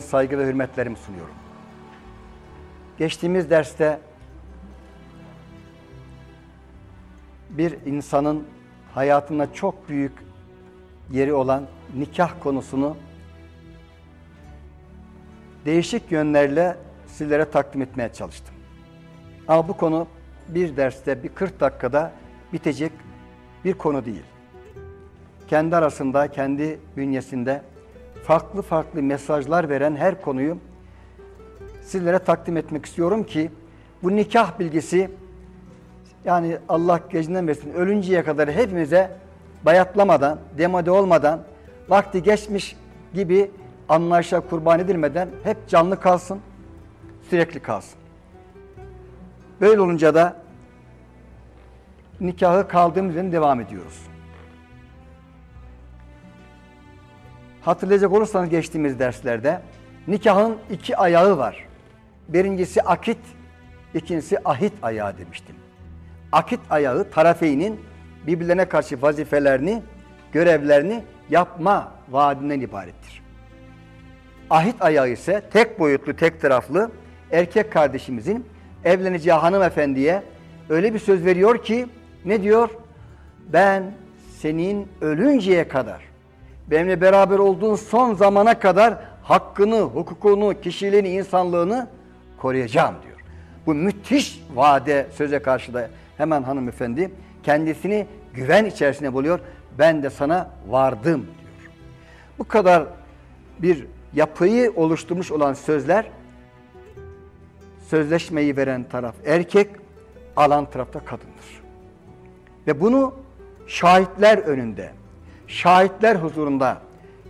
selamımı, saygı ve hürmetlerimi sunuyorum. Geçtiğimiz derste bir insanın hayatında çok büyük yeri olan nikah konusunu değişik yönlerle sizlere takdim etmeye çalıştım. Ama bu konu bir derste, bir 40 dakikada bitecek bir konu değil. Kendi arasında, kendi bünyesinde farklı farklı mesajlar veren her konuyu sizlere takdim etmek istiyorum ki bu nikah bilgisi yani Allah gecinden versin ölünceye kadar hepimize bayatlamadan, demode olmadan, vakti geçmiş gibi anlayışa kurban edilmeden hep canlı kalsın, sürekli kalsın. Böyle olunca da nikahı kaldığımız devam ediyoruz. Hatırlayacak olursanız geçtiğimiz derslerde nikahın iki ayağı var. Birincisi akit, ikincisi ahit ayağı demiştim. Akit ayağı tarafeynin birbirlerine karşı vazifelerini, görevlerini yapma vaadinden ibarettir. Ahit ayağı ise tek boyutlu, tek taraflı erkek kardeşimizin evleneceği hanımefendiye öyle bir söz veriyor ki ne diyor? Ben senin ölünceye kadar, benimle beraber olduğun son zamana kadar hakkını, hukukunu, kişiliğini, insanlığını koruyacağım diyor. Bu müthiş vaade söze karşı da hemen hanımefendi kendisini güven içerisine buluyor. Ben de sana vardım diyor. Bu kadar bir yapıyı oluşturmuş olan sözler sözleşmeyi veren taraf erkek, alan tarafta kadındır. Ve bunu şahitler önünde, şahitler huzurunda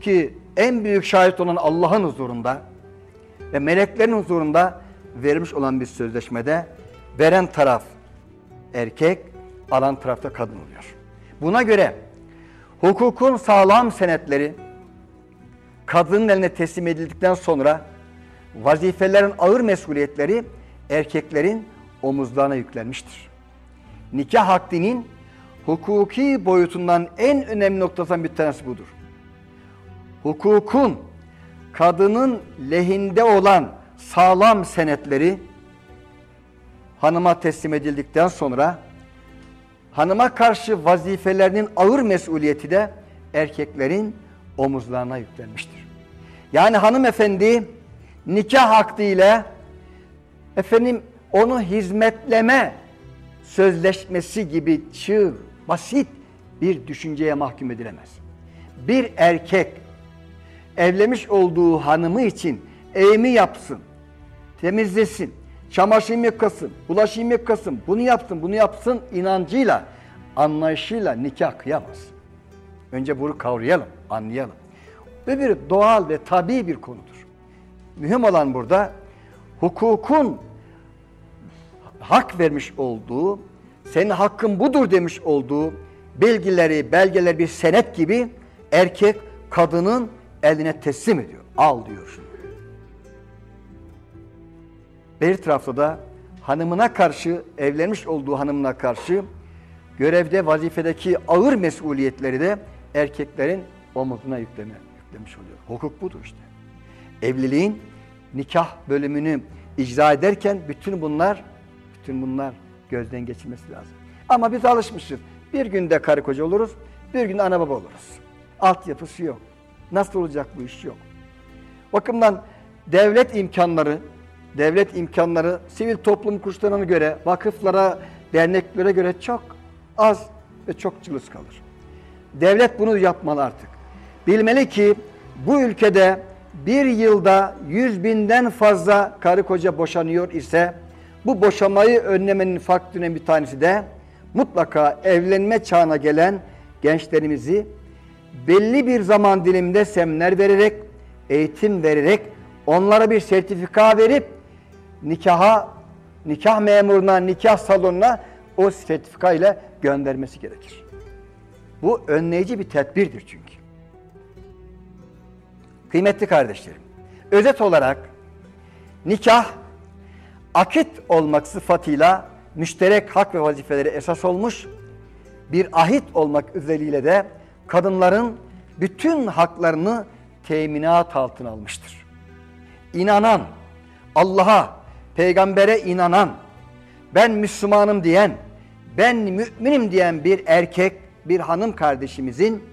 ki en büyük şahit olan Allah'ın huzurunda ve meleklerin huzurunda verilmiş olan bir sözleşmede veren taraf erkek, alan tarafta kadın oluyor. Buna göre hukukun sağlam senetleri kadının eline teslim edildikten sonra vazifelerin ağır mesuliyetleri erkeklerin omuzlarına yüklenmiştir. Nikah akdinin hukuki boyutundan en önemli noktasından bir tanesi budur. Hukukun kadının lehinde olan sağlam senetleri hanıma teslim edildikten sonra hanıma karşı vazifelerinin ağır mesuliyeti de erkeklerin omuzlarına yüklenmiştir. Yani hanımefendi nikah akdi ile efendim onu hizmetleme sözleşmesi gibi çığ, basit bir düşünceye mahkum edilemez. Bir erkek evlenmiş olduğu hanımı için eğimi yapsın, temizlesin, çamaşır yıkasın, bulaşık yıkasın, bunu yapsın, bunu yapsın inancıyla, anlayışıyla nikah kıyamaz. Önce bunu kavrayalım, anlayalım. Ve bir doğal ve tabii bir konudur. Mühim olan burada hukukun hak vermiş olduğu, senin hakkın budur demiş olduğu bilgileri, belgeler bir senet gibi erkek kadının eline teslim ediyor. Al diyor. Bir tarafta da hanımına karşı, evlenmiş olduğu hanımına karşı görevde, vazifedeki ağır mesuliyetleri de erkeklerin omuzuna yükleme, yüklemiş oluyor. Hukuk budur işte. Evliliğin nikah bölümünü icra ederken bütün bunlar bütün bunlar gözden geçirmesi lazım. Ama biz alışmışız. Bir günde karı koca oluruz, bir gün ana baba oluruz. Altyapısı yok. Nasıl olacak bu iş yok. Bakımdan devlet imkanları, devlet imkanları sivil toplum kuruluşlarına göre, vakıflara, derneklere göre çok az ve çok cılız kalır. Devlet bunu yapmalı artık. Bilmeli ki bu ülkede bir yılda yüz binden fazla karı koca boşanıyor ise bu boşamayı önlemenin faktörüne bir tanesi de mutlaka evlenme çağına gelen gençlerimizi belli bir zaman diliminde seminer vererek, eğitim vererek, onlara bir sertifika verip nikaha, nikah memuruna, nikah salonuna o sertifika ile göndermesi gerekir. Bu önleyici bir tedbirdir çünkü. Kıymetli kardeşlerim, özet olarak nikah akit olmak sıfatıyla müşterek hak ve vazifeleri esas olmuş, bir ahit olmak üzeriyle de kadınların bütün haklarını teminat altına almıştır. inanan, Allah'a, peygambere inanan, ben Müslümanım diyen, ben müminim diyen bir erkek, bir hanım kardeşimizin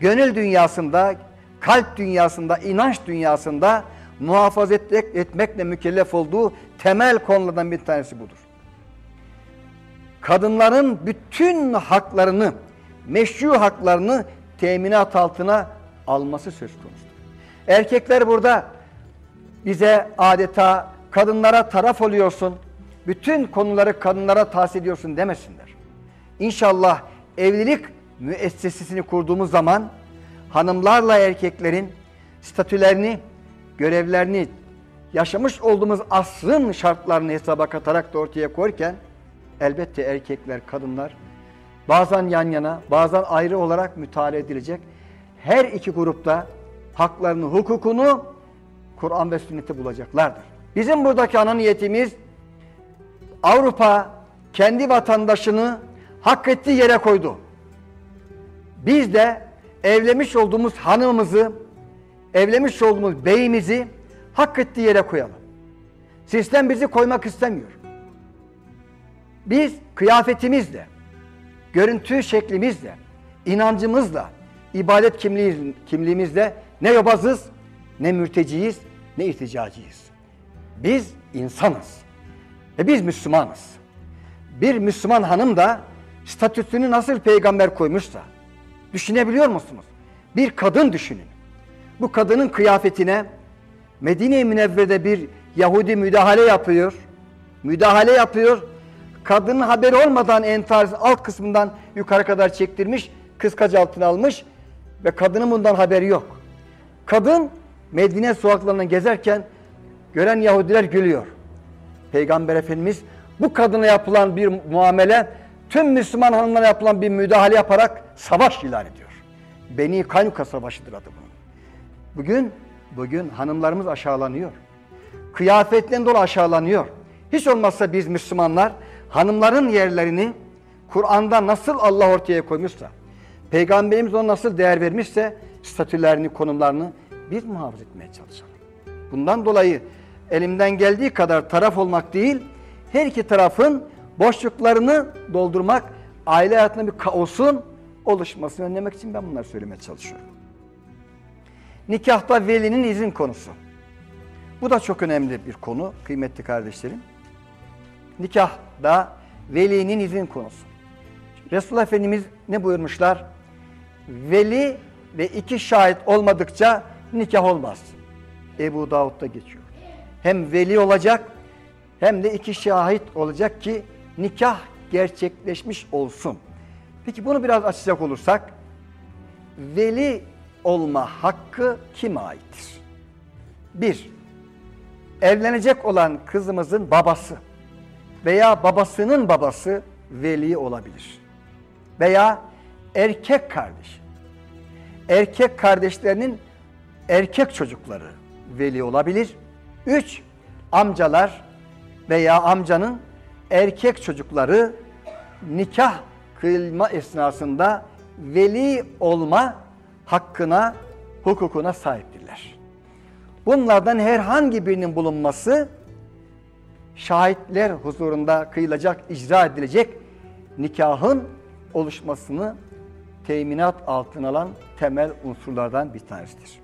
gönül dünyasında, kalp dünyasında, inanç dünyasında muhafaza etmek, etmekle mükellef olduğu temel konulardan bir tanesi budur. Kadınların bütün haklarını, meşru haklarını teminat altına alması söz konusudur. Erkekler burada bize adeta kadınlara taraf oluyorsun, bütün konuları kadınlara tahsis ediyorsun demesinler. İnşallah evlilik müessesesini kurduğumuz zaman hanımlarla erkeklerin statülerini, görevlerini, yaşamış olduğumuz asrın şartlarını hesaba katarak da ortaya koyarken elbette erkekler, kadınlar bazen yan yana, bazen ayrı olarak mütalaa edilecek. Her iki grupta haklarını, hukukunu Kur'an ve sünneti bulacaklardır. Bizim buradaki ana niyetimiz Avrupa kendi vatandaşını hak ettiği yere koydu. Biz de evlenmiş olduğumuz hanımımızı, evlenmiş olduğumuz beyimizi hak ettiği yere koyalım. Sistem bizi koymak istemiyor. Biz kıyafetimizle, görüntü şeklimizle, inancımızla, ibadet kimliği, kimliğimizle ne yobazız, ne mürteciyiz, ne irticacıyız. Biz insanız. Ve biz Müslümanız. Bir Müslüman hanım da statüsünü nasıl peygamber koymuşsa, düşünebiliyor musunuz? Bir kadın düşünün. Bu kadının kıyafetine Medine-i Münevvere'de bir Yahudi müdahale yapıyor. Müdahale yapıyor. Kadının haberi olmadan entarzın alt kısmından yukarı kadar çektirmiş, kıskaç altına almış ve kadının bundan haberi yok. Kadın Medine sokaklarından gezerken gören Yahudiler gülüyor. Peygamber Efendimiz bu kadına yapılan bir muamele tüm Müslüman hanımlara yapılan bir müdahale yaparak savaş ilan ediyor. Beni Kaynuka Savaşı'dır adı bunun. Bugün, bugün hanımlarımız aşağılanıyor. Kıyafetlerinden dolayı aşağılanıyor. Hiç olmazsa biz Müslümanlar hanımların yerlerini Kur'an'da nasıl Allah ortaya koymuşsa, Peygamberimiz ona nasıl değer vermişse statülerini, konumlarını biz muhafaza etmeye çalışalım. Bundan dolayı elimden geldiği kadar taraf olmak değil, her iki tarafın boşluklarını doldurmak, aile hayatında bir kaosun oluşmasını önlemek için ben bunları söylemeye çalışıyorum. Nikahta velinin izin konusu. Bu da çok önemli bir konu kıymetli kardeşlerim. Nikahda velinin izin konusu. Resulullah Efendimiz ne buyurmuşlar? Veli ve iki şahit olmadıkça nikah olmaz. Ebu Davud'da geçiyor. Hem veli olacak hem de iki şahit olacak ki nikah gerçekleşmiş olsun. Peki bunu biraz açacak olursak veli olma hakkı kime aittir? Bir, evlenecek olan kızımızın babası veya babasının babası veli olabilir. Veya erkek kardeş. Erkek kardeşlerinin erkek çocukları veli olabilir. Üç, amcalar veya amcanın erkek çocukları nikah kıyılma esnasında veli olma hakkına, hukukuna sahiptirler. Bunlardan herhangi birinin bulunması şahitler huzurunda kıyılacak, icra edilecek nikahın oluşmasını teminat altına alan temel unsurlardan bir tanesidir.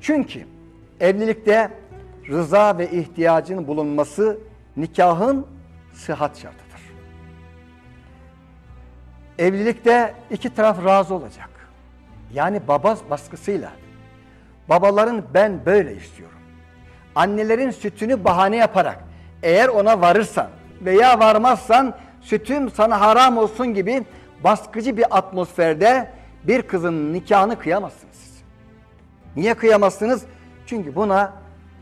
Çünkü evlilikte rıza ve ihtiyacın bulunması nikahın sıhhat şartıdır. Evlilikte iki taraf razı olacak. Yani baba baskısıyla. Babaların ben böyle istiyorum. Annelerin sütünü bahane yaparak eğer ona varırsan veya varmazsan sütüm sana haram olsun gibi baskıcı bir atmosferde bir kızın nikahını kıyamazsınız. Niye kıyamazsınız? Çünkü buna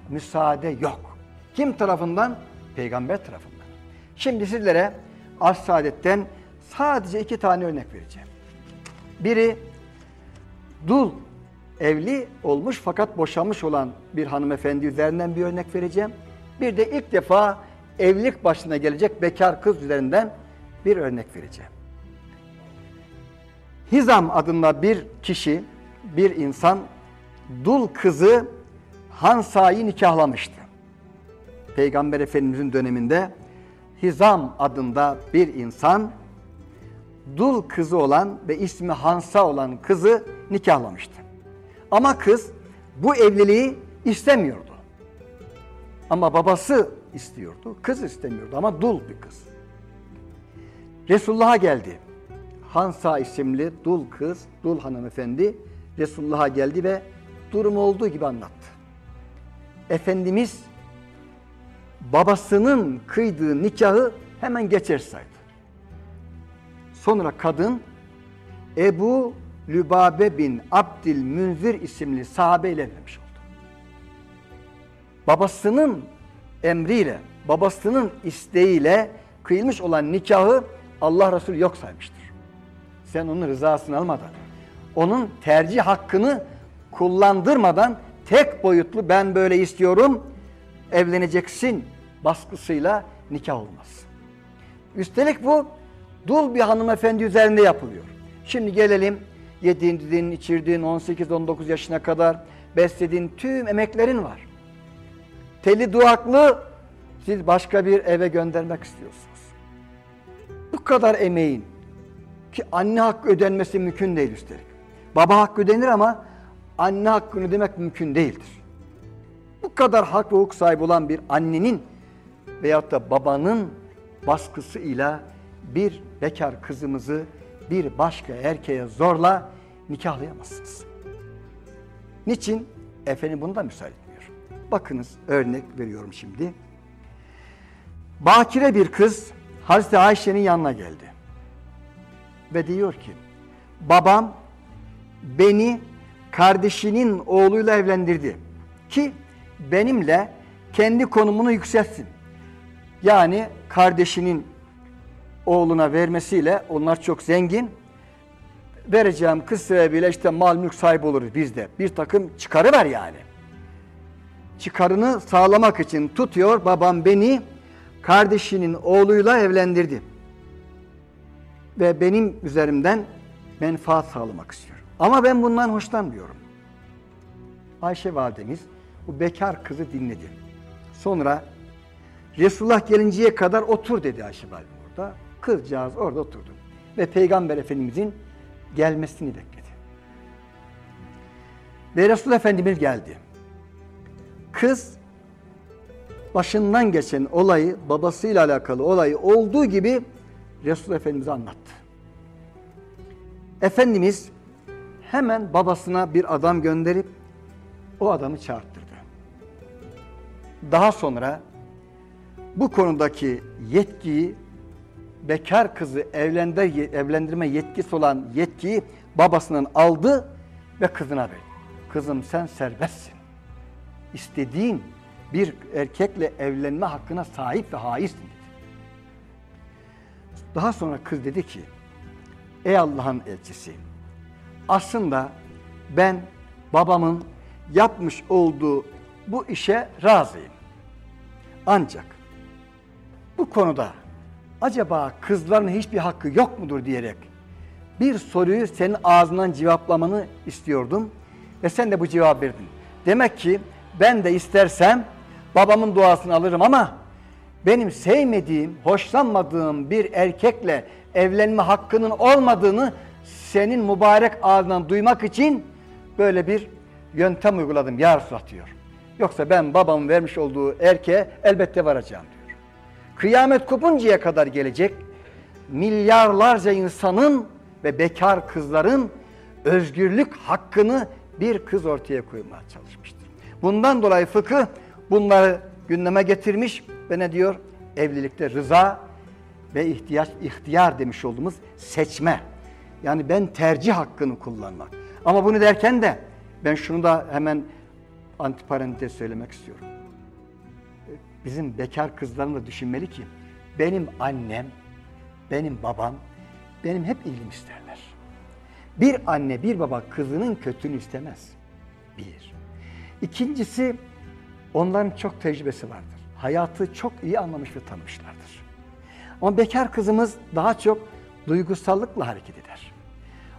müsaade yok. Kim tarafından? Peygamber tarafından. Şimdi sizlere Aş Saadet'ten sadece iki tane örnek vereceğim. Biri dul evli olmuş fakat boşanmış olan bir hanımefendi üzerinden bir örnek vereceğim. Bir de ilk defa evlilik başına gelecek bekar kız üzerinden bir örnek vereceğim. Hizam adında bir kişi, bir insan dul kızı Hansa'yı nikahlamıştı. Peygamber Efendimizin döneminde Hizam adında bir insan dul kızı olan ve ismi Hansa olan kızı nikahlamıştı. Ama kız bu evliliği istemiyordu. Ama babası istiyordu. Kız istemiyordu ama dul bir kız. Resulullah'a geldi. Hansa isimli dul kız, dul hanımefendi Resulullah'a geldi ve durum olduğu gibi anlattı. Efendimiz babasının kıydığı nikahı hemen geçer. Sonra kadın Ebu Lübabe bin Abdil Münzir isimli sahabeyle evlenmiş oldu. Babasının emriyle, babasının isteğiyle kıyılmış olan nikahı Allah Resulü yok saymıştır. Sen onun rızasını almadan, onun tercih hakkını kullandırmadan tek boyutlu ben böyle istiyorum, evleneceksin baskısıyla nikah olmaz. Üstelik bu dul bir hanımefendi üzerinde yapılıyor. Şimdi gelelim yediğin, içirdiğin 18-19 yaşına kadar beslediğin tüm emeklerin var. Teli duaklı siz başka bir eve göndermek istiyorsunuz. Bu kadar emeğin ki anne hakkı ödenmesi mümkün değil üstelik. Baba hakkı ödenir ama anne hakkını ödemek mümkün değildir. Bu kadar hak ve hukuk sahibi olan bir annenin veyahut da babanın baskısıyla bir bekar kızımızı bir başka erkeğe zorla nikahlayamazsınız. Niçin? Efendim bunu da müsaade etmiyor. Bakınız örnek veriyorum şimdi. Bakire bir kız Hazreti Ayşe'nin yanına geldi. Ve diyor ki, babam beni kardeşinin oğluyla evlendirdi ki benimle kendi konumunu yükseltsin. Yani kardeşinin oğluna vermesiyle onlar çok zengin. Vereceğim kız sebebiyle işte mal mülk sahibi oluruz biz de. Bir takım çıkarı var yani. Çıkarını sağlamak için tutuyor babam beni kardeşinin oğluyla evlendirdi. Ve benim üzerimden menfaat sağlamak istiyor. Ama ben bundan hoşlanmıyorum. Ayşe validemiz bu bekar kızı dinledi. Sonra Resulullah gelinceye kadar otur dedi Ayşe validem orada. Kızcağız orada oturdu. Ve Peygamber Efendimizin gelmesini bekledi. Ve Resulullah Efendimiz geldi. Kız başından geçen olayı, babasıyla alakalı olayı olduğu gibi Resulullah Efendimiz'e anlattı. Efendimiz hemen babasına bir adam gönderip o adamı çağırttırdı. Daha sonra bu konudaki yetkiyi bekar kızı evlendir, evlendirme yetkisi olan yetkiyi babasından aldı ve kızına verdi. Kızım sen serbestsin. İstediğin bir erkekle evlenme hakkına sahip ve haizsin dedi. Daha sonra kız dedi ki, ey Allah'ın elçisi, aslında ben babamın yapmış olduğu bu işe razıyım. Ancak bu konuda acaba kızların hiçbir hakkı yok mudur diyerek bir soruyu senin ağzından cevaplamanı istiyordum ve sen de bu cevap verdin. Demek ki ben de istersem babamın duasını alırım ama benim sevmediğim, hoşlanmadığım bir erkekle evlenme hakkının olmadığını senin mübarek ağzından duymak için böyle bir yöntem uyguladım ya Resulullah diyor. Yoksa ben babamın vermiş olduğu erkeğe elbette varacağım diyor. Kıyamet kopuncaya kadar gelecek milyarlarca insanın ve bekar kızların özgürlük hakkını bir kız ortaya koymaya çalışmıştır. Bundan dolayı fıkıh bunları gündeme getirmiş ve ne diyor? Evlilikte rıza ve ihtiyaç, ihtiyar demiş olduğumuz seçme. Yani ben tercih hakkını kullanmak. Ama bunu derken de ben şunu da hemen antiparantez söylemek istiyorum. Bizim bekar kızların da düşünmeli ki benim annem, benim babam benim hep iyiliğimi isterler. Bir anne, bir baba kızının kötülüğünü istemez. Bir. İkincisi onların çok tecrübesi vardır. Hayatı çok iyi anlamış ve tanımışlardır. Ama bekar kızımız daha çok duygusallıkla hareket eder.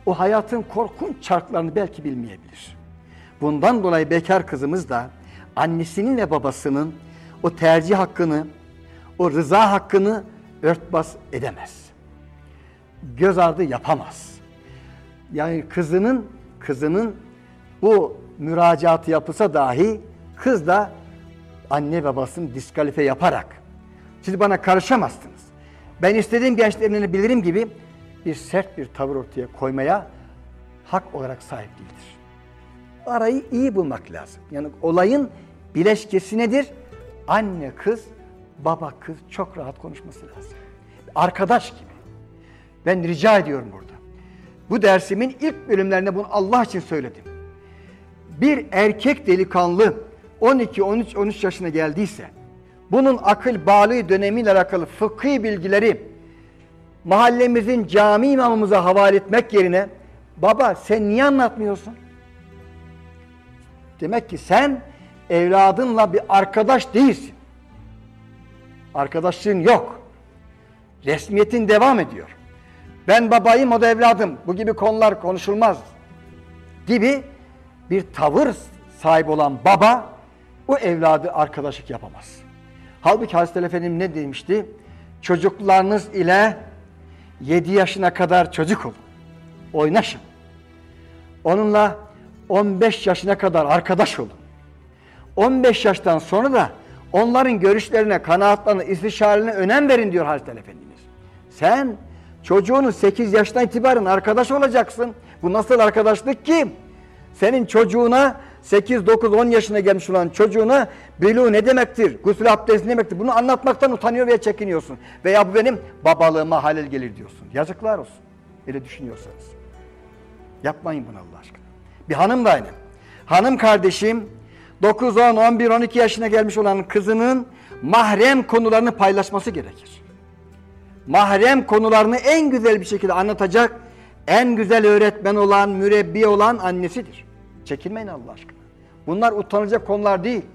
O hayatın korkunç çarklarını belki bilmeyebilir. Bundan dolayı bekar kızımız da annesinin ve babasının o tercih hakkını, o rıza hakkını örtbas edemez. Göz ardı yapamaz. Yani kızının kızının bu müracaatı yapılsa dahi kız da anne babasını diskalife yaparak siz bana karışamazsınız. Ben istediğim gençlerini bilirim gibi bir sert bir tavır ortaya koymaya hak olarak sahip değildir. Arayı iyi bulmak lazım. Yani olayın bileşkesi nedir? Anne kız, baba kız çok rahat konuşması lazım. Arkadaş gibi. Ben rica ediyorum burada. Bu dersimin ilk bölümlerinde bunu Allah için söyledim. Bir erkek delikanlı 12, 13, 13 yaşına geldiyse bunun akıl bağlı dönemiyle alakalı fıkhi bilgileri mahallemizin cami imamımıza havale etmek yerine baba sen niye anlatmıyorsun? Demek ki sen evladınla bir arkadaş değilsin. Arkadaşlığın yok. Resmiyetin devam ediyor. Ben babayım o da evladım. Bu gibi konular konuşulmaz. Gibi bir tavır sahibi olan baba o evladı arkadaşlık yapamaz. Halbuki Hazreti Efendimiz ne demişti? Çocuklarınız ile 7 yaşına kadar çocuk olun. Oynaşın. Onunla 15 yaşına kadar arkadaş olun. 15 yaştan sonra da onların görüşlerine, kanaatlarına, istişarelerine önem verin diyor Hazreti Efendimiz. Sen çocuğunu 8 yaştan itibaren arkadaş olacaksın. Bu nasıl arkadaşlık ki? Senin çocuğuna 8, 9, 10 yaşına gelmiş olan çocuğuna belu ne demektir? Gusül abdesti ne demektir? Bunu anlatmaktan utanıyor veya çekiniyorsun. Veya bu benim babalığıma halel gelir diyorsun. Yazıklar olsun. Öyle düşünüyorsanız. Yapmayın bunu Allah aşkına. Bir hanım da aynı. Hanım kardeşim 9, 10, 11, 12 yaşına gelmiş olan kızının mahrem konularını paylaşması gerekir. Mahrem konularını en güzel bir şekilde anlatacak, en güzel öğretmen olan, mürebbi olan annesidir. Çekinmeyin Allah aşkına. Bunlar utanılacak konular değil.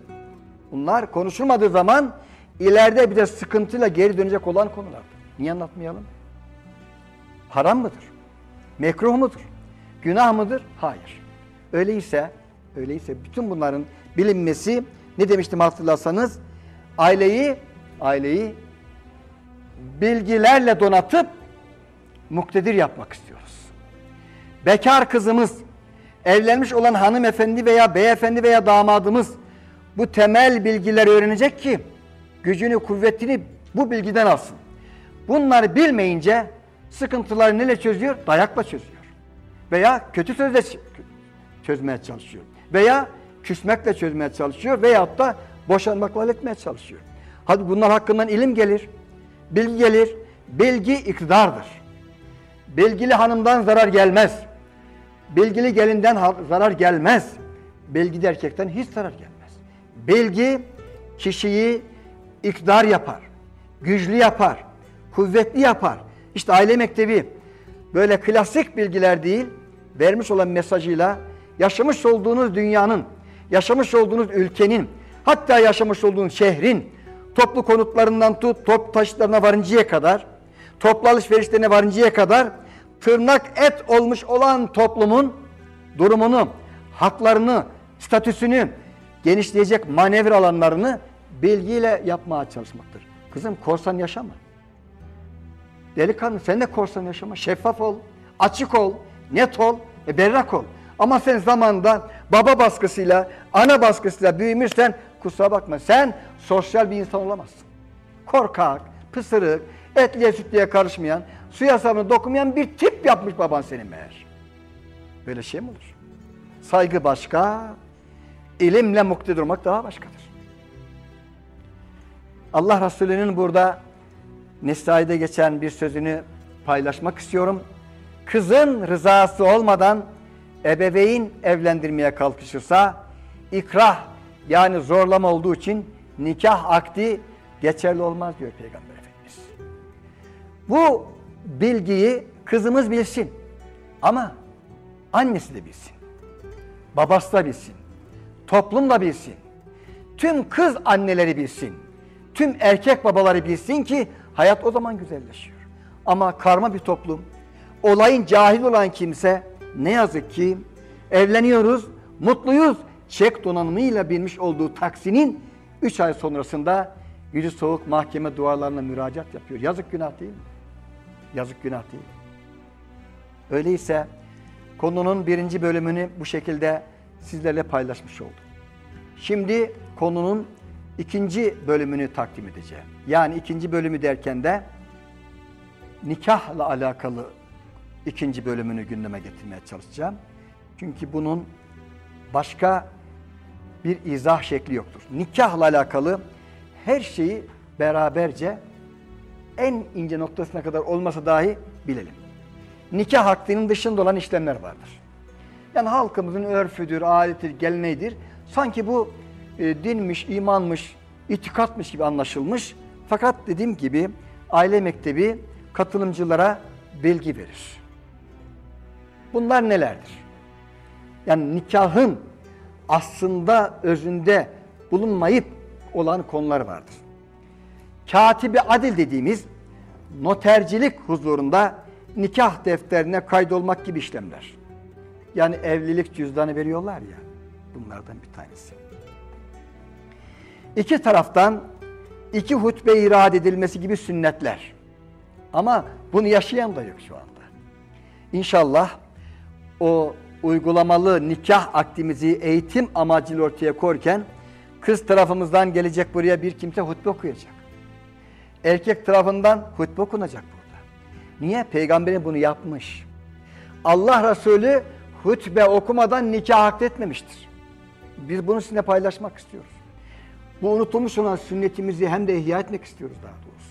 Bunlar konuşulmadığı zaman ileride bir de sıkıntıyla geri dönecek olan konulardır. Niye anlatmayalım? Haram mıdır? Mekruh mudur? Günah mıdır? Hayır. Öyleyse, öyleyse bütün bunların bilinmesi ne demiştim hatırlarsanız? Aileyi, aileyi bilgilerle donatıp muktedir yapmak istiyoruz. Bekar kızımız, evlenmiş olan hanımefendi veya beyefendi veya damadımız bu temel bilgileri öğrenecek ki gücünü, kuvvetini bu bilgiden alsın. Bunları bilmeyince sıkıntıları neyle çözüyor? Dayakla çözüyor. Veya kötü sözle çözmeye çalışıyor. Veya küsmekle çözmeye çalışıyor veyahut da boşanmakla halletmeye çalışıyor. Hadi bunlar hakkından ilim gelir, bilgi gelir. Bilgi iktidardır. Bilgili hanımdan zarar gelmez. Bilgili gelinden zarar gelmez. Bilgili erkekten hiç zarar gelmez. Bilgi kişiyi iktidar yapar, güçlü yapar, kuvvetli yapar. İşte aile mektebi böyle klasik bilgiler değil, vermiş olan mesajıyla yaşamış olduğunuz dünyanın, yaşamış olduğunuz ülkenin, hatta yaşamış olduğunuz şehrin toplu konutlarından tut, top taşlarına varıncaya kadar, toplu alışverişlerine varıncaya kadar tırnak et olmuş olan toplumun durumunu, haklarını, statüsünü genişleyecek manevra alanlarını bilgiyle yapmaya çalışmaktır. Kızım korsan yaşama. Delikanlı sen de korsan yaşama. Şeffaf ol, açık ol, net ol, e, berrak ol. Ama sen zamanda baba baskısıyla, ana baskısıyla büyümüşsen kusura bakma sen sosyal bir insan olamazsın. Korkak, pısırık, etliye sütlüye karışmayan, suya sabunu dokunmayan bir tip yapmış baban senin meğer. Böyle şey mi olur? Saygı başka, ilimle muktedir olmak daha başkadır. Allah Resulü'nün burada Nesai'de geçen bir sözünü paylaşmak istiyorum. Kızın rızası olmadan ebeveyn evlendirmeye kalkışırsa ikrah yani zorlama olduğu için nikah akdi geçerli olmaz diyor Peygamber Efendimiz. Bu bilgiyi kızımız bilsin ama annesi de bilsin. Babası da bilsin. Toplum da bilsin. Tüm kız anneleri bilsin. Tüm erkek babaları bilsin ki hayat o zaman güzelleşiyor. Ama karma bir toplum, olayın cahil olan kimse ne yazık ki evleniyoruz, mutluyuz çek donanımıyla binmiş olduğu taksinin 3 ay sonrasında yüzü soğuk mahkeme duvarlarına müracaat yapıyor. Yazık günah değil mi? Yazık günah değil. Öyleyse konunun birinci bölümünü bu şekilde sizlerle paylaşmış oldum. Şimdi konunun ikinci bölümünü takdim edeceğim. Yani ikinci bölümü derken de nikahla alakalı ikinci bölümünü gündeme getirmeye çalışacağım. Çünkü bunun başka bir izah şekli yoktur. Nikahla alakalı her şeyi beraberce en ince noktasına kadar olmasa dahi bilelim. Nikah hakkının dışında olan işlemler vardır. Yani halkımızın örfüdür, adetidir, geleneğidir. Sanki bu e, dinmiş, imanmış, itikatmış gibi anlaşılmış. Fakat dediğim gibi aile mektebi katılımcılara bilgi verir. Bunlar nelerdir? Yani nikahın aslında özünde bulunmayıp olan konular vardır. Katibi adil dediğimiz notercilik huzurunda nikah defterine kaydolmak gibi işlemler. Yani evlilik cüzdanı veriyorlar ya, bunlardan bir tanesi. İki taraftan iki hutbe irade edilmesi gibi sünnetler. Ama bunu yaşayan da yok şu anda. İnşallah o uygulamalı nikah akdimizi eğitim amacıyla ortaya koyarken kız tarafımızdan gelecek buraya bir kimse hutbe okuyacak. Erkek tarafından hutbe okunacak burada. Niye? Peygamberin bunu yapmış. Allah Resulü hutbe okumadan nikah akdetmemiştir. Biz bunu sizinle paylaşmak istiyoruz. Bu unutulmuş olan sünnetimizi hem de ihya etmek istiyoruz daha doğrusu.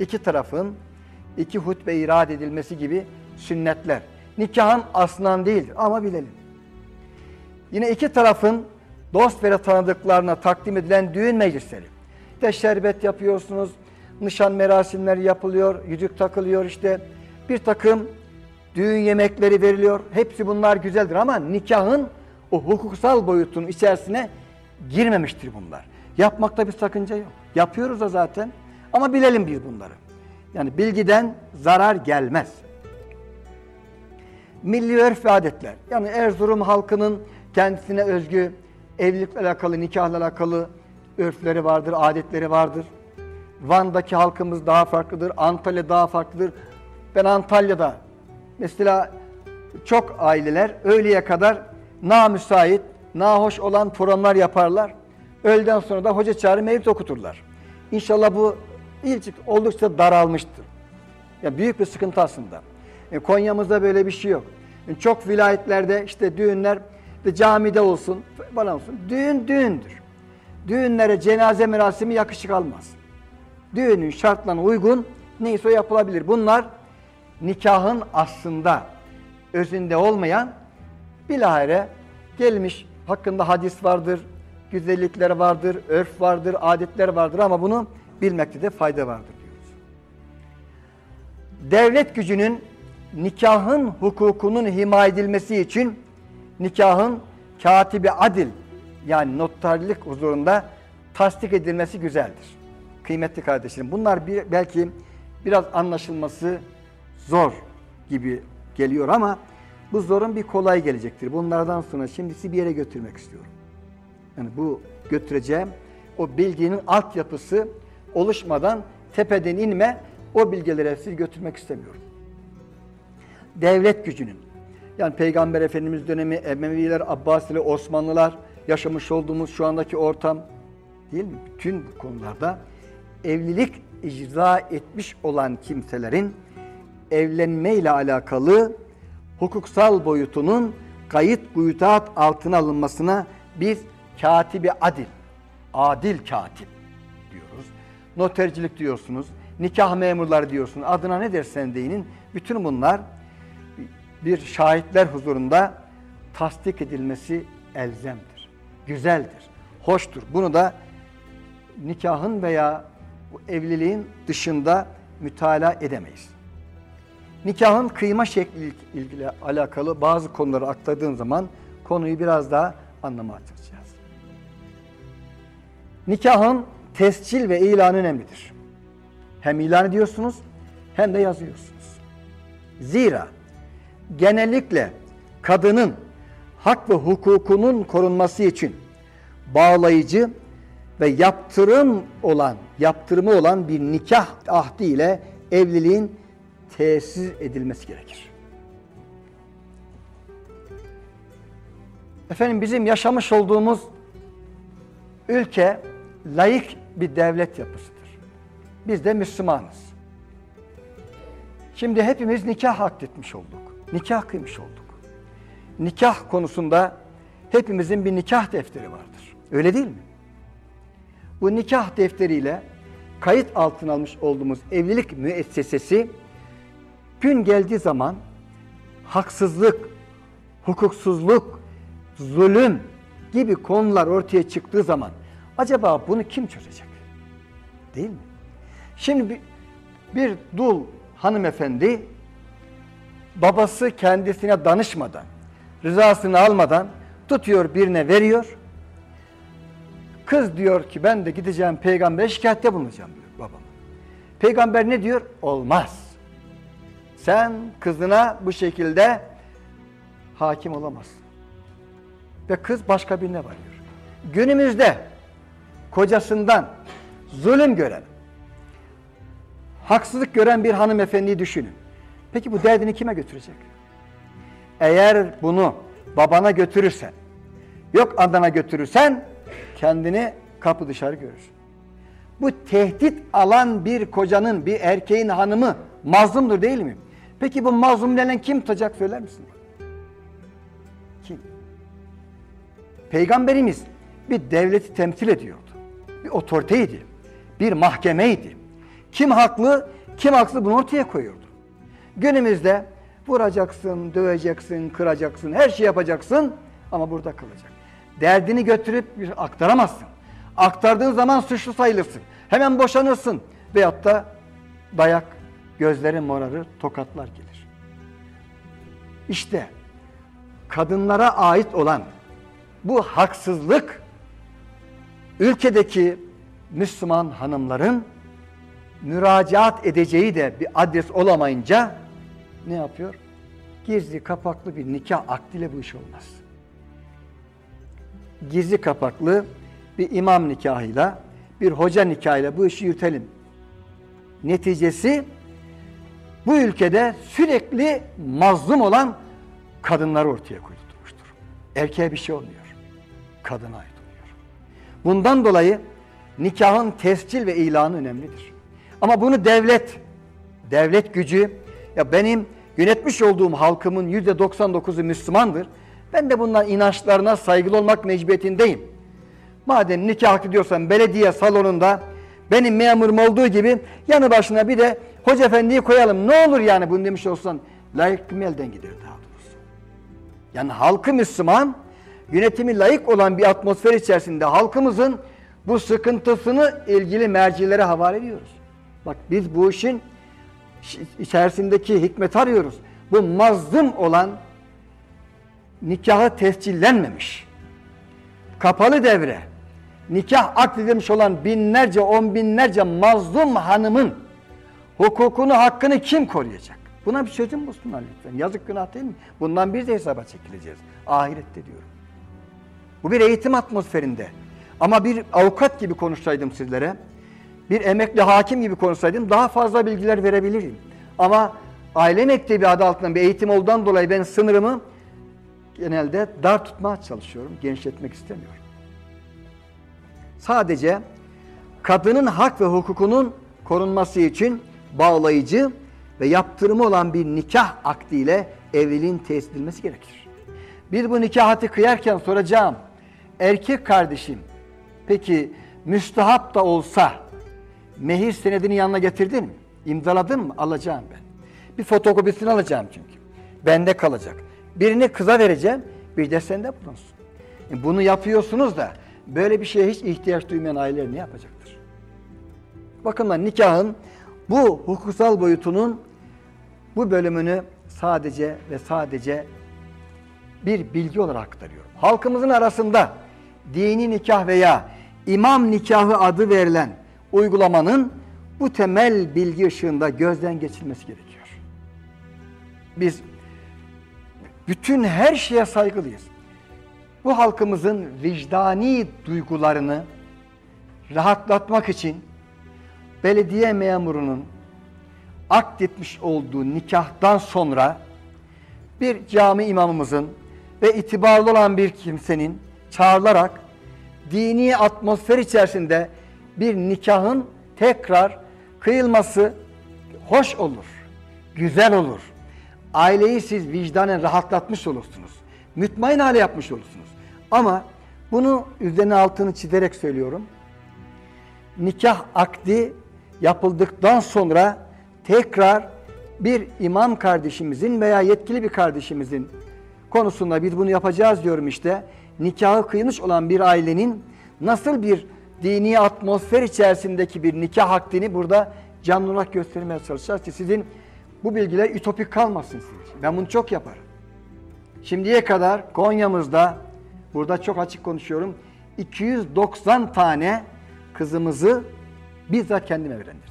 İki tarafın iki hutbe irade edilmesi gibi sünnetler. Nikahın aslından değildir ama bilelim. Yine iki tarafın dost ve tanıdıklarına takdim edilen düğün meclisleri. İşte şerbet yapıyorsunuz, nişan merasimleri yapılıyor, yüzük takılıyor işte. Bir takım düğün yemekleri veriliyor. Hepsi bunlar güzeldir ama nikahın o hukuksal boyutunun içerisine girmemiştir bunlar. Yapmakta bir sakınca yok. Yapıyoruz da zaten ama bilelim biz bunları. Yani bilgiden zarar gelmez. Milli örf ve adetler. Yani Erzurum halkının kendisine özgü evlilikle alakalı, nikahla alakalı örfleri vardır, adetleri vardır. Van'daki halkımız daha farklıdır, Antalya daha farklıdır. Ben Antalya'da mesela çok aileler öğleye kadar namüsait, nahoş olan programlar yaparlar. Öğleden sonra da hoca çağırır mevlid okuturlar. İnşallah bu ilk oldukça daralmıştır. Ya büyük bir sıkıntı aslında. E, Konya'mızda böyle bir şey yok. E, çok vilayetlerde işte düğünler de camide olsun, falan olsun. Düğün düğündür. Düğünlere cenaze merasimi yakışık almaz. Düğünün şartlarına uygun neyse yapılabilir. Bunlar nikahın aslında özünde olmayan bilahare gelmiş hakkında hadis vardır, güzellikler vardır, örf vardır, adetler vardır ama bunu bilmekte de fayda vardır diyoruz. Devlet gücünün nikahın hukukunun himaye edilmesi için nikahın katibi adil yani noterlik huzurunda tasdik edilmesi güzeldir. Kıymetli kardeşlerim bunlar bir, belki biraz anlaşılması zor gibi geliyor ama bu zorun bir kolay gelecektir. Bunlardan sonra şimdi bir yere götürmek istiyorum. Yani bu götüreceğim o bilginin altyapısı oluşmadan tepeden inme o bilgileri sizi götürmek istemiyorum. Devlet gücünün yani Peygamber Efendimiz dönemi Emeviler, Abbasiler, Osmanlılar yaşamış olduğumuz şu andaki ortam değil mi? Bütün bu konularda evlilik icra etmiş olan kimselerin evlenme ile alakalı hukuksal boyutunun kayıt buyutat altına alınmasına biz katibi adil, adil katip diyoruz. Notercilik diyorsunuz, nikah memurları diyorsunuz. Adına ne dersen deyinin bütün bunlar bir şahitler huzurunda tasdik edilmesi elzemdir. Güzeldir, hoştur. Bunu da nikahın veya bu evliliğin dışında mütalaa edemeyiz. Nikahın kıyma şekli ilgili alakalı bazı konuları aktardığım zaman konuyu biraz daha anlamaya çalışacağız. Nikahın tescil ve ilanı önemlidir. Hem ilan ediyorsunuz hem de yazıyorsunuz. Zira genellikle kadının hak ve hukukunun korunması için bağlayıcı ve yaptırım olan, yaptırımı olan bir nikah ahdi ile evliliğin tesis edilmesi gerekir. Efendim bizim yaşamış olduğumuz ülke layık bir devlet yapısıdır. Biz de Müslümanız. Şimdi hepimiz nikah akdetmiş olduk. Nikah kıymış olduk. Nikah konusunda hepimizin bir nikah defteri vardır. Öyle değil mi? Bu nikah defteriyle kayıt altına almış olduğumuz evlilik müessesesi gün geldiği zaman haksızlık, hukuksuzluk, zulüm gibi konular ortaya çıktığı zaman acaba bunu kim çözecek? Değil mi? Şimdi bir, bir dul hanımefendi babası kendisine danışmadan, rızasını almadan tutuyor birine veriyor. Kız diyor ki ben de gideceğim peygambere şikayette bulunacağım diyor babam. Peygamber ne diyor? Olmaz. Sen kızına bu şekilde hakim olamazsın. Ve kız başka birine varıyor. Günümüzde kocasından zulüm gören, haksızlık gören bir hanımefendiyi düşünün. Peki bu derdini kime götürecek? Eğer bunu babana götürürsen, yok adana götürürsen kendini kapı dışarı görürsün. Bu tehdit alan bir kocanın, bir erkeğin hanımı mazlumdur değil mi? Peki bu mazlum denen kim tutacak söyler misin? Kim? Peygamberimiz bir devleti temsil ediyordu. Bir otoriteydi. Bir mahkemeydi. Kim haklı, kim haksız bunu ortaya koyuyordu. Günümüzde vuracaksın, döveceksin, kıracaksın, her şey yapacaksın ama burada kalacak. Derdini götürüp aktaramazsın. Aktardığın zaman suçlu sayılırsın. Hemen boşanırsın. Veyahut da dayak, gözlerin morarır, tokatlar gelir. İşte kadınlara ait olan bu haksızlık ülkedeki Müslüman hanımların müracaat edeceği de bir adres olamayınca ne yapıyor? Gizli kapaklı bir nikah akdiyle bu iş olmaz. Gizli kapaklı bir imam nikahıyla, bir hoca nikahıyla bu işi yürütelim. Neticesi bu ülkede sürekli mazlum olan kadınlar ortaya koyulmuştur. Erkeğe bir şey olmuyor. Kadına ait oluyor. Bundan dolayı nikahın tescil ve ilanı önemlidir. Ama bunu devlet, devlet gücü, ya benim yönetmiş olduğum halkımın yüzde 99'u Müslümandır. Ben de bunların inançlarına saygılı olmak mecburiyetindeyim. Madem nikah gidiyorsan belediye salonunda benim memurum olduğu gibi yanı başına bir de hoca efendiyi koyalım. Ne olur yani bunu demiş olsan layık bir elden gider daha doğrusu. Yani halkı Müslüman, yönetimi layık olan bir atmosfer içerisinde halkımızın bu sıkıntısını ilgili mercilere havale ediyoruz. Bak biz bu işin içerisindeki hikmet arıyoruz. Bu mazlum olan nikahı tescillenmemiş. Kapalı devre, nikah akdedilmiş olan binlerce, on binlerce mazlum hanımın hukukunu, hakkını kim koruyacak? Buna bir çözüm bulsunlar lütfen. Yazık günah değil mi? Bundan bir de hesaba çekileceğiz. Ahirette diyorum. Bu bir eğitim atmosferinde. Ama bir avukat gibi konuşsaydım sizlere, bir emekli hakim gibi konuşsaydım daha fazla bilgiler verebilirim. Ama aile mektebi adı altında bir eğitim olduğundan dolayı ben sınırımı genelde dar tutmaya çalışıyorum, genişletmek istemiyorum. Sadece kadının hak ve hukukunun korunması için bağlayıcı ve yaptırımı olan bir nikah akdiyle evliliğin tesis edilmesi gerekir. Biz bu nikahatı kıyarken soracağım, erkek kardeşim, peki müstahap da olsa mehir senedini yanına getirdin mi? İmzaladın mı? Alacağım ben. Bir fotokopisini alacağım çünkü. Bende kalacak. Birini kıza vereceğim, bir de sende bulunsun. E bunu yapıyorsunuz da böyle bir şeye hiç ihtiyaç duymayan aileler ne yapacaktır? Bakın nikahın bu hukuksal boyutunun bu bölümünü sadece ve sadece bir bilgi olarak aktarıyorum. Halkımızın arasında dini nikah veya imam nikahı adı verilen uygulamanın bu temel bilgi ışığında gözden geçilmesi gerekiyor. Biz bütün her şeye saygılıyız. bu halkımızın vicdani duygularını rahatlatmak için belediye memurunun akdetmiş olduğu nikahtan sonra bir cami imamımızın ve itibarlı olan bir kimsenin çağrılarak dini atmosfer içerisinde bir nikahın tekrar kıyılması hoş olur, güzel olur. Aileyi siz vicdanen rahatlatmış olursunuz. Mütmain hale yapmış olursunuz. Ama bunu üzerine altını çizerek söylüyorum. Nikah akdi yapıldıktan sonra tekrar bir imam kardeşimizin veya yetkili bir kardeşimizin konusunda biz bunu yapacağız diyorum işte. Nikahı kıyılmış olan bir ailenin nasıl bir dini atmosfer içerisindeki bir nikah akdini burada canlı olarak göstermeye çalışacağız ki sizin bu bilgiler ütopik kalmasın sizin. Ben bunu çok yaparım. Şimdiye kadar Konya'mızda, burada çok açık konuşuyorum, 290 tane kızımızı bizzat kendim evlendirdim.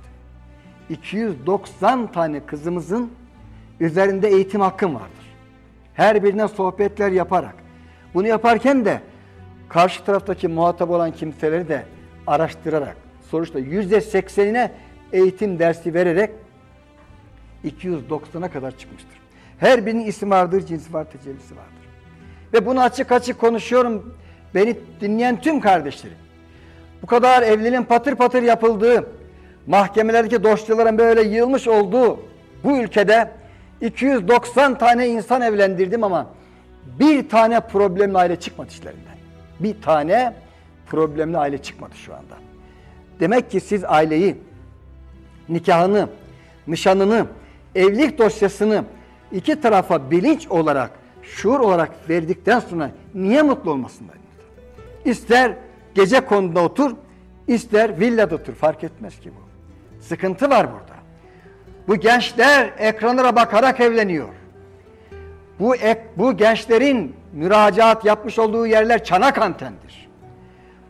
290 tane kızımızın üzerinde eğitim hakkım vardır. Her birine sohbetler yaparak. Bunu yaparken de karşı taraftaki muhatap olan kimseleri de araştırarak, sonuçta yüzde seksenine eğitim dersi vererek 290'a kadar çıkmıştır. Her birinin ismi vardır, cinsi var, tecellisi vardır. Ve bunu açık açık konuşuyorum. Beni dinleyen tüm kardeşlerim. Bu kadar evliliğin patır patır yapıldığı, mahkemelerdeki dosyaların böyle yığılmış olduğu bu ülkede 290 tane insan evlendirdim ama bir tane problemli aile çıkmadı işlerinden. Bir tane problemli aile çıkmadı şu anda. Demek ki siz aileyi, nikahını, nişanını, evlilik dosyasını iki tarafa bilinç olarak, şuur olarak verdikten sonra niye mutlu olmasınlar? İster gece konuda otur, ister villada otur fark etmez ki bu. Sıkıntı var burada. Bu gençler ekranlara bakarak evleniyor. Bu ek, bu gençlerin müracaat yapmış olduğu yerler çanak antendir.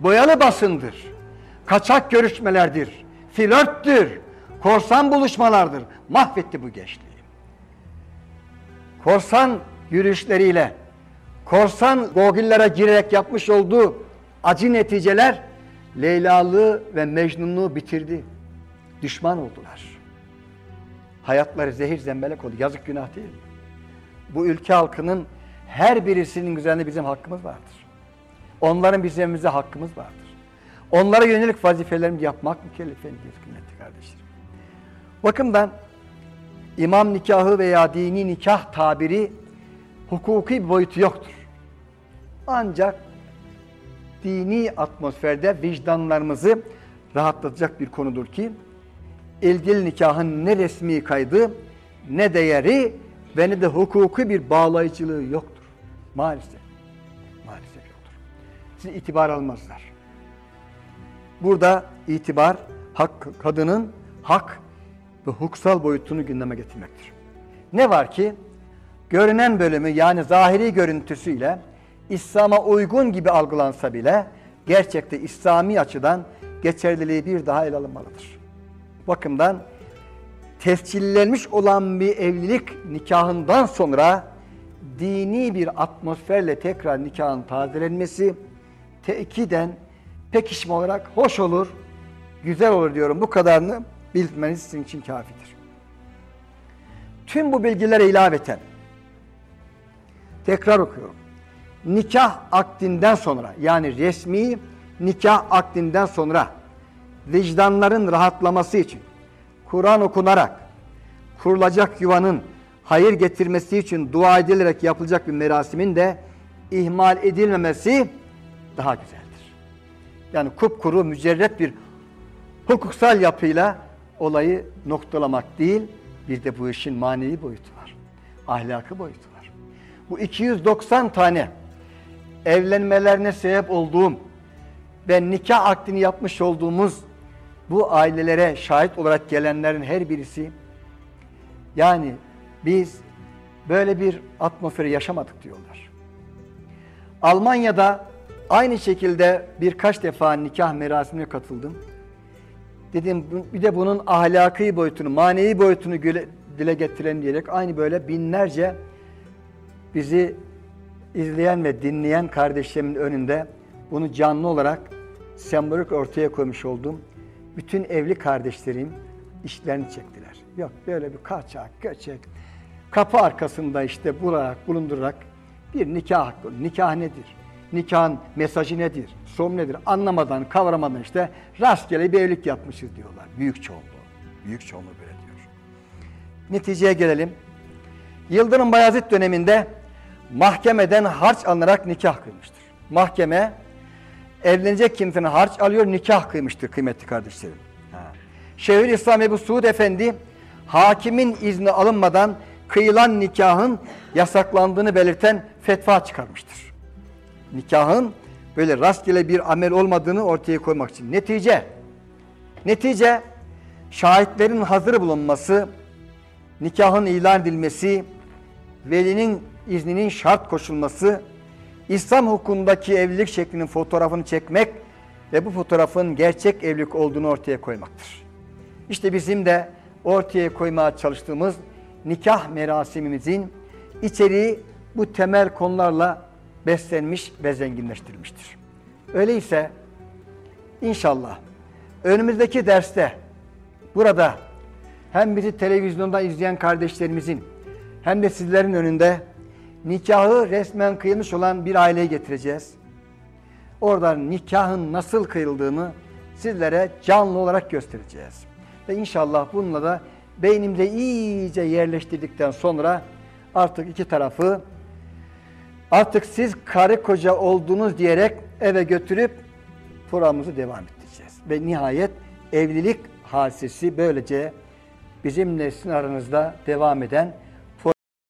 Boyalı basındır. Kaçak görüşmelerdir. Flörttür. Korsan buluşmalardır. Mahvetti bu gençliği. Korsan yürüyüşleriyle, korsan gogillere girerek yapmış olduğu acı neticeler Leyla'lığı ve Mecnun'luğu bitirdi. Düşman oldular. Hayatları zehir zemberek oldu. Yazık günah değil mi? Bu ülke halkının her birisinin üzerinde bizim hakkımız vardır. Onların bizim hakkımız vardır. Onlara yönelik vazifelerimizi yapmak mükellefeniz kıymetli kardeşlerim. Bakımdan imam nikahı veya dini nikah tabiri hukuki bir boyutu yoktur. Ancak dini atmosferde vicdanlarımızı rahatlatacak bir konudur ki ilgili nikahın ne resmi kaydı ne değeri ve ne de hukuki bir bağlayıcılığı yoktur. Maalesef. Sizi itibar almazlar. Burada itibar hak, kadının hak ve hukuksal boyutunu gündeme getirmektir. Ne var ki görünen bölümü yani zahiri görüntüsüyle İslam'a uygun gibi algılansa bile gerçekte İslami açıdan geçerliliği bir daha ele alınmalıdır. Bakımdan tescillenmiş olan bir evlilik nikahından sonra dini bir atmosferle tekrar nikahın tazelenmesi tekiden pekişme olarak hoş olur, güzel olur diyorum. Bu kadarını bilmeniz sizin için kafidir. Tüm bu bilgilere ilaveten tekrar okuyorum. Nikah akdinden sonra yani resmi nikah akdinden sonra vicdanların rahatlaması için Kur'an okunarak kurulacak yuvanın hayır getirmesi için dua edilerek yapılacak bir merasimin de ihmal edilmemesi daha güzeldir. Yani kupkuru mücerret bir hukuksal yapıyla olayı noktalamak değil, bir de bu işin manevi boyutu var. Ahlakı boyutu var. Bu 290 tane evlenmelerine sebep olduğum ve nikah akdini yapmış olduğumuz bu ailelere şahit olarak gelenlerin her birisi yani biz böyle bir atmosferi yaşamadık diyorlar. Almanya'da aynı şekilde birkaç defa nikah merasimine katıldım. Dedim bir de bunun ahlaki boyutunu, manevi boyutunu dile getirelim diyerek aynı böyle binlerce bizi izleyen ve dinleyen kardeşlerimin önünde bunu canlı olarak sembolik ortaya koymuş oldum. Bütün evli kardeşlerim işlerini çektiler. Yok böyle bir kaçak, göçek, kapı arkasında işte bularak, bulundurarak bir nikah hakkı. Nikah nedir? Nikahın mesajı nedir? Som nedir? Anlamadan, kavramadan işte rastgele bir evlilik yapmışız diyorlar. Büyük çoğunluğu. Büyük çoğunluğu böyle diyor. Neticeye gelelim. Yıldırım Bayezid döneminde mahkemeden harç alınarak nikah kıymıştır. Mahkeme evlenecek kimsenin harç alıyor, nikah kıymıştır kıymetli kardeşlerim. Şeyhülislam Ebu Suud Efendi hakimin izni alınmadan kıyılan nikahın yasaklandığını belirten fetva çıkarmıştır. Nikahın böyle rastgele bir amel olmadığını ortaya koymak için. Netice, netice şahitlerin hazır bulunması, nikahın ilan edilmesi, velinin izninin şart koşulması, İslam hukukundaki evlilik şeklinin fotoğrafını çekmek ve bu fotoğrafın gerçek evlilik olduğunu ortaya koymaktır. İşte bizim de ortaya koymaya çalıştığımız nikah merasimimizin içeriği bu temel konularla beslenmiş ve zenginleştirilmiştir. Öyleyse inşallah önümüzdeki derste burada hem bizi televizyonda izleyen kardeşlerimizin hem de sizlerin önünde nikahı resmen kıyılmış olan bir aileyi getireceğiz. Orada nikahın nasıl kıyıldığını sizlere canlı olarak göstereceğiz. Ve inşallah bununla da beynimize iyice yerleştirdikten sonra artık iki tarafı artık siz karı koca oldunuz diyerek eve götürüp programımızı devam ettireceğiz. Ve nihayet evlilik hadisesi böylece bizimle sizin aranızda devam eden